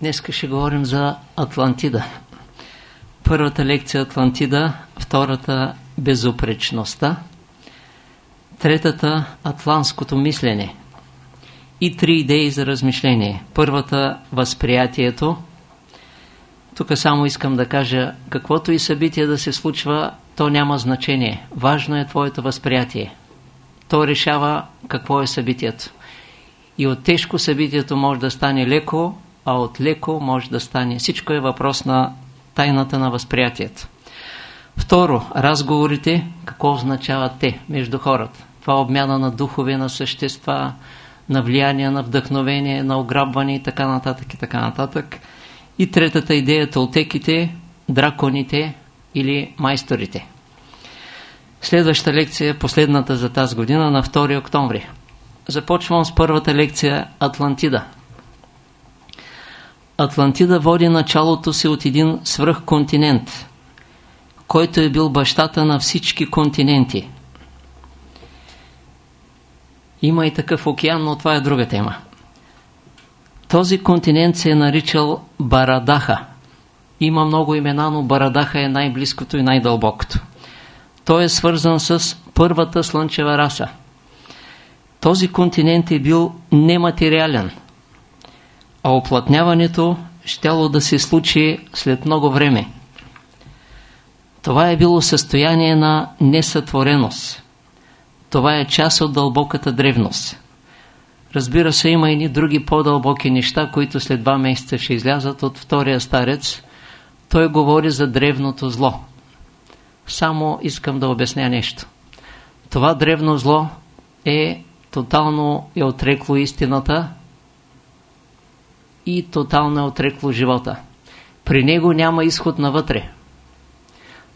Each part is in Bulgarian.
Днес ще говорим за Атлантида. Първата лекция Атлантида, втората безопречността, третата атлантското мислене и три идеи за размишление. Първата възприятието. Тук само искам да кажа, каквото и събитие да се случва, то няма значение. Важно е твоето възприятие. То решава какво е събитието. И от тежко събитието може да стане леко, а от леко може да стане. Всичко е въпрос на тайната на възприятието. Второ, разговорите, какво означават те между хората? Това е обмяна на духове, на същества, на влияние, на вдъхновение, на ограбване и така нататък и така нататък. И третата идея е толтеките, драконите или майсторите. Следващата лекция е последната за тази година на 2 октомври. Започвам с първата лекция Атлантида. Атлантида води началото си от един свръхконтинент, който е бил бащата на всички континенти. Има и такъв океан, но това е друга тема. Този континент се е наричал Барадаха. Има много имена, но Барадаха е най-близкото и най-дълбокото. Той е свързан с първата слънчева раса. Този континент е бил нематериален, а оплътняването щяло да се случи след много време. Това е било състояние на несътвореност. Това е част от дълбоката древност. Разбира се, има и други по-дълбоки неща, които след два месеца ще излязат от втория старец. Той говори за древното зло. Само искам да обясня нещо. Това древно зло е тотално е отрекло истината и тотално е отрекло живота. При него няма изход навътре.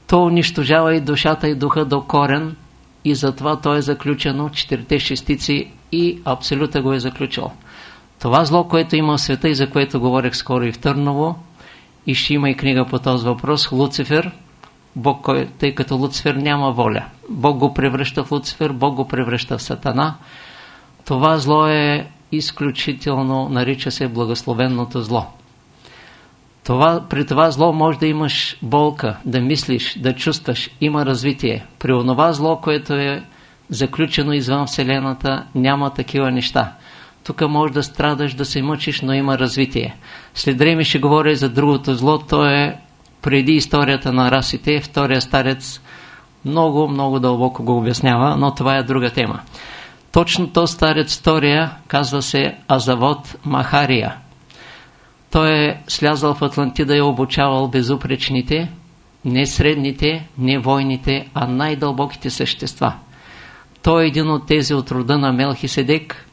То унищожава и душата и духа до корен и затова то е заключено четирите шестици и Абсолюта го е заключил. Това зло, което има в света и за което говорех скоро и в Търново, и ще има и книга по този въпрос, Луцифер, Бог, тъй като Луцифер няма воля. Бог го превръща в Луцифер, Бог го превръща в Сатана. Това зло е изключително, нарича се благословенното зло. Това, при това зло може да имаш болка, да мислиш, да чувстваш, има развитие. При онова зло, което е заключено извън Вселената, няма такива неща. Тук може да страдаш, да се мъчиш, но има развитие. След време ще говоря за другото зло, то е преди историята на расите, втория старец много, много дълбоко го обяснява, но това е друга тема. Точно то старец втория казва се Азавод Махария. Той е слязал в Атлантида и е обучавал безупречните, не средните, не войните, а най-дълбоките същества. Той е един от тези от рода на Мелхиседек.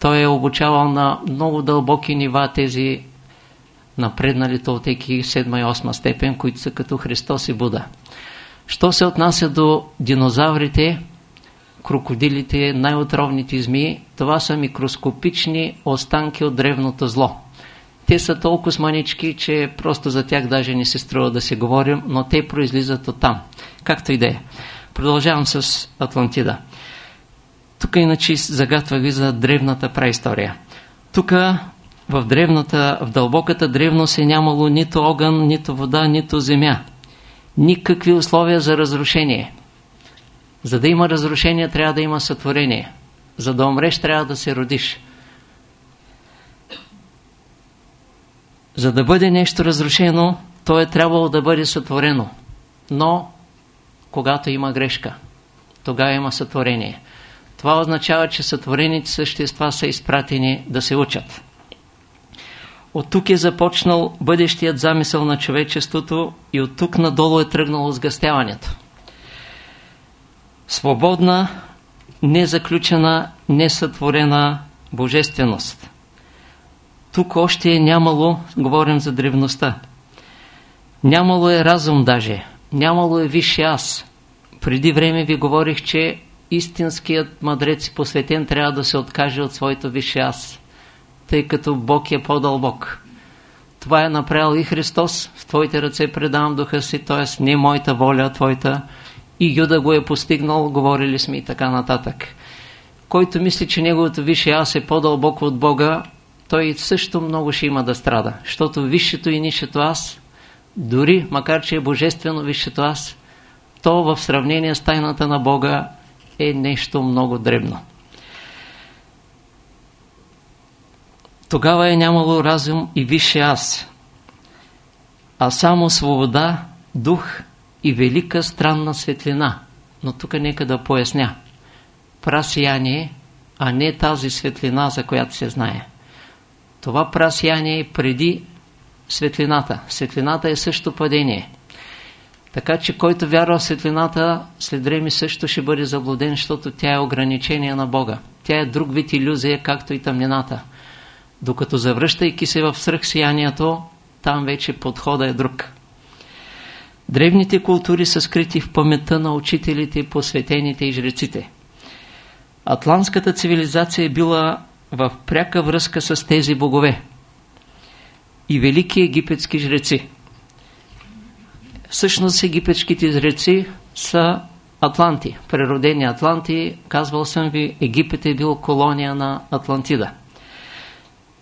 Той е обучавал на много дълбоки нива тези напреднали толтеки 7 и 8 степен, които са като Христос и Буда. Що се отнася до динозаврите, крокодилите, най-отровните змии, това са микроскопични останки от древното зло. Те са толкова манички, че просто за тях даже не се струва да се говорим, но те произлизат от там. Както и да е. Продължавам с Атлантида. Тук иначе загатвах ви за древната праистория. Тук в древната, в дълбоката древност е нямало нито огън, нито вода, нито земя. Никакви условия за разрушение. За да има разрушение, трябва да има сътворение. За да умреш, трябва да се родиш. За да бъде нещо разрушено, то е трябвало да бъде сътворено. Но, когато има грешка, тогава има сътворение. Това означава, че сътворените същества са изпратени да се учат. От тук е започнал бъдещият замисъл на човечеството и от тук надолу е тръгнало сгъстяването. Свободна, незаключена, несътворена божественост. Тук още е нямало, говорим за древността, нямало е разум даже, нямало е висше аз. Преди време ви говорих, че истинският мъдрец и посветен трябва да се откаже от своето висше аз тъй като Бог е по-дълбок. Това е направил и Христос. В Твоите ръце предавам духа си, т.е. не моята воля, а Твоята. И Юда го е постигнал, говорили сме и така нататък. Който мисли, че неговото висше аз е по-дълбоко от Бога, той също много ще има да страда. Защото висшето и нишето аз, дори макар че е божествено висшето аз, то в сравнение с тайната на Бога е нещо много дребно. Тогава е нямало разум и висше аз, а само свобода, дух и велика странна светлина. Но тук нека да поясня. Прасияние, а не тази светлина, за която се знае. Това прасияние е преди светлината. Светлината е също падение. Така че който вярва в светлината, след време също ще бъде заблуден, защото тя е ограничение на Бога. Тя е друг вид иллюзия, както и тъмнината. Докато завръщайки се в свръхсиянието, там вече подхода е друг. Древните култури са скрити в паметта на учителите, посветените и жреците. Атлантската цивилизация е била в пряка връзка с тези богове и велики египетски жреци. Всъщност египетските жреци са Атланти, природени Атланти. Казвал съм ви, Египет е бил колония на Атлантида.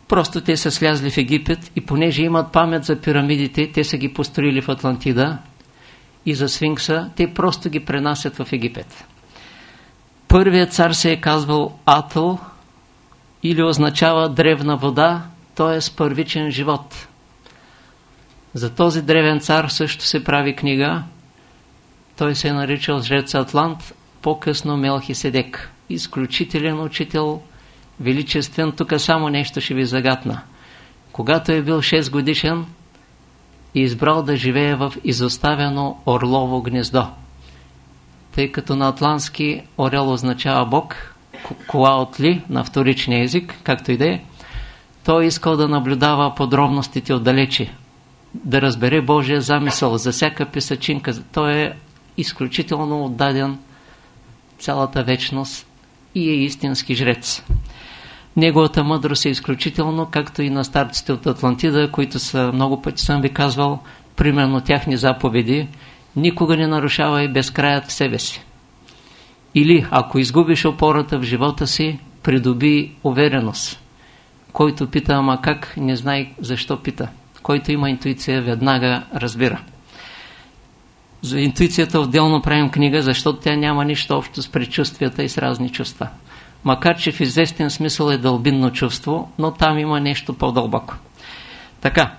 Просто те са слязли в Египет и понеже имат памет за пирамидите, те са ги построили в Атлантида и за Сфинкса, те просто ги пренасят в Египет. Първият цар се е казвал Атъл или означава древна вода, т.е. първичен живот. За този древен цар също се прави книга. Той се е наричал жрец Атлант, по-късно Мелхиседек. Изключителен учител, величествен. Тук само нещо ще ви загатна. Когато е бил 6 годишен, и избрал да живее в изоставено орлово гнездо. Тъй като на атлантски орел означава Бог, кола от ли на вторичния език, както и да е, той искал да наблюдава подробностите отдалече, да разбере Божия замисъл за всяка писачинка. Той е изключително отдаден цялата вечност и е истински жрец. Неговата мъдрост е изключително, както и на старците от Атлантида, които са много пъти съм ви казвал, примерно тяхни заповеди, никога не нарушавай безкраят в себе си. Или, ако изгубиш опората в живота си, придоби увереност. Който пита, ама как, не знай защо пита. Който има интуиция, веднага разбира. За интуицията отделно правим книга, защото тя няма нищо общо с предчувствията и с разни чувства макар че в известен смисъл е дълбинно чувство, но там има нещо по-дълбоко. Така,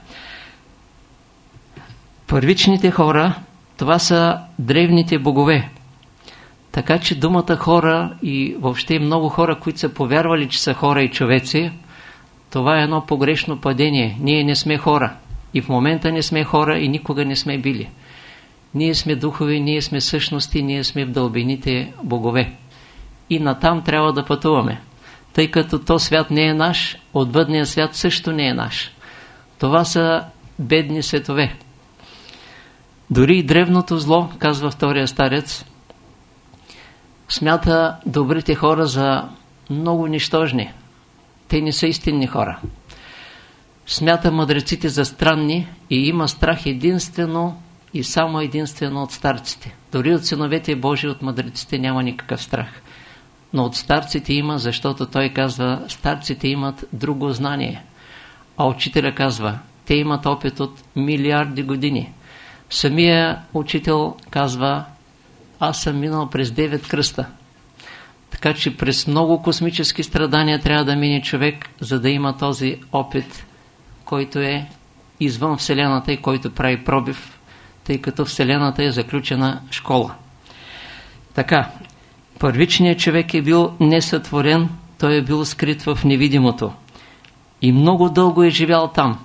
първичните хора, това са древните богове. Така че думата хора и въобще много хора, които са повярвали, че са хора и човеци, това е едно погрешно падение. Ние не сме хора. И в момента не сме хора и никога не сме били. Ние сме духови, ние сме същности, ние сме в дълбините богове и натам трябва да пътуваме. Тъй като то свят не е наш, отвъдният свят също не е наш. Това са бедни светове. Дори и древното зло, казва втория старец, смята добрите хора за много нищожни. Те не са истинни хора. Смята мъдреците за странни и има страх единствено и само единствено от старците. Дори от синовете Божии, от мъдреците няма никакъв страх но от старците има, защото той казва, старците имат друго знание. А учителя казва, те имат опит от милиарди години. Самия учител казва, аз съм минал през 9 кръста. Така че през много космически страдания трябва да мине човек, за да има този опит, който е извън Вселената и който прави пробив, тъй като Вселената е заключена школа. Така, Първичният човек е бил несътворен, той е бил скрит в невидимото. И много дълго е живял там.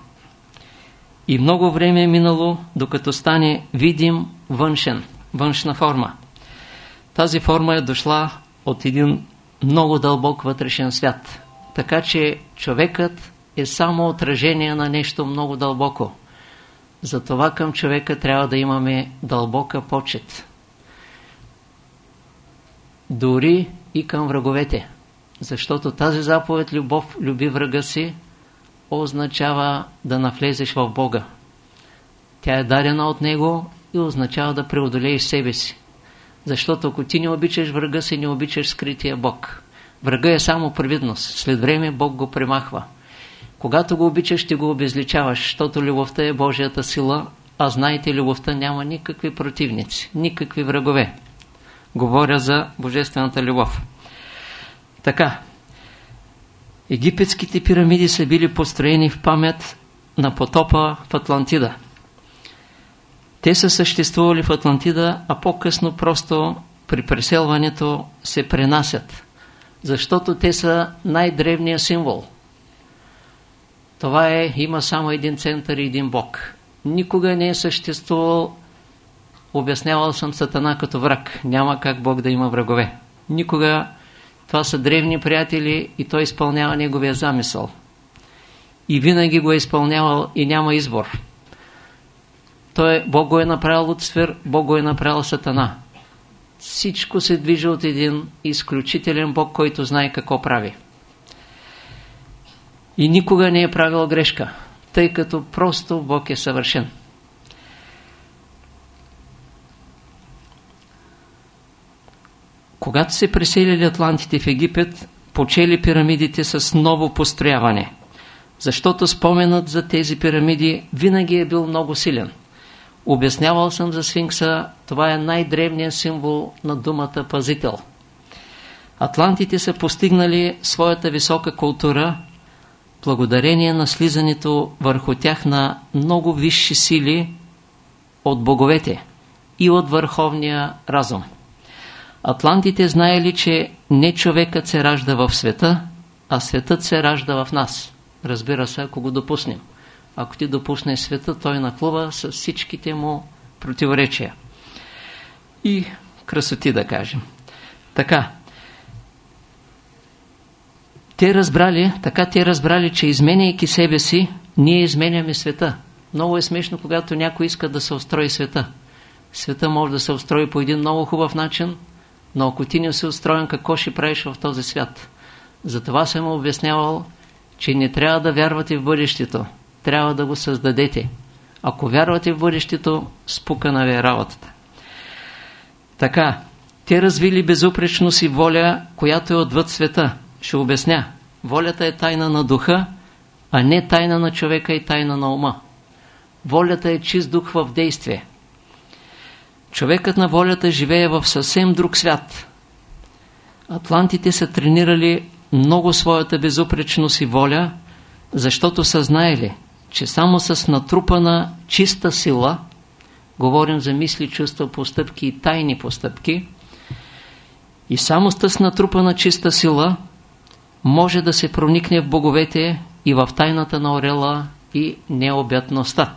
И много време е минало, докато стане видим външен, външна форма. Тази форма е дошла от един много дълбок вътрешен свят. Така че човекът е само отражение на нещо много дълбоко. Затова към човека трябва да имаме дълбока почет дори и към враговете. Защото тази заповед любов, люби врага си, означава да навлезеш в Бога. Тя е дадена от Него и означава да преодолееш себе си. Защото ако ти не обичаш врага си, не обичаш скрития Бог. Врага е само привидност. След време Бог го премахва. Когато го обичаш, ще го обезличаваш, защото любовта е Божията сила, а знаете, любовта няма никакви противници, никакви врагове. Говоря за Божествената любов. Така, египетските пирамиди са били построени в памет на потопа в Атлантида. Те са съществували в Атлантида, а по-късно просто при преселването се пренасят, защото те са най-древния символ. Това е, има само един център и един бог. Никога не е съществувал, обяснявал съм Сатана като враг. Няма как Бог да има врагове. Никога това са древни приятели и той изпълнява неговия замисъл. И винаги го е изпълнявал и няма избор. Той, е, Бог го е направил от сфер, Бог го е направил Сатана. Всичко се движи от един изключителен Бог, който знае какво прави. И никога не е правил грешка, тъй като просто Бог е съвършен. Когато се преселили атлантите в Египет, почели пирамидите с ново построяване, защото споменът за тези пирамиди винаги е бил много силен. Обяснявал съм за сфинкса, това е най-древният символ на думата пазител. Атлантите са постигнали своята висока култура благодарение на слизането върху тях на много висши сили от боговете и от върховния разум. Атлантите знаели, че не човекът се ражда в света, а светът се ражда в нас. Разбира се, ако го допуснем. Ако ти допуснеш света, той наклува с всичките му противоречия. И красоти да кажем. Така. Те разбрали, така те разбрали, че изменяйки себе си, ние изменяме света. Много е смешно, когато някой иска да се устрои света. Света може да се устрои по един много хубав начин, но ако ти не си устроен, какво ще правиш в този свят? Затова съм обяснявал, че не трябва да вярвате в бъдещето. Трябва да го създадете. Ако вярвате в бъдещето, спукана ви е работата. Така, те развили безупречност и воля, която е отвъд света. Ще обясня. Волята е тайна на духа, а не тайна на човека и тайна на ума. Волята е чист дух в действие. Човекът на волята живее в съвсем друг свят. Атлантите са тренирали много своята безупречност и воля, защото са знаели, че само с натрупана чиста сила, говорим за мисли, чувства, постъпки и тайни постъпки, и само с натрупана чиста сила може да се проникне в боговете и в тайната на орела и необятността.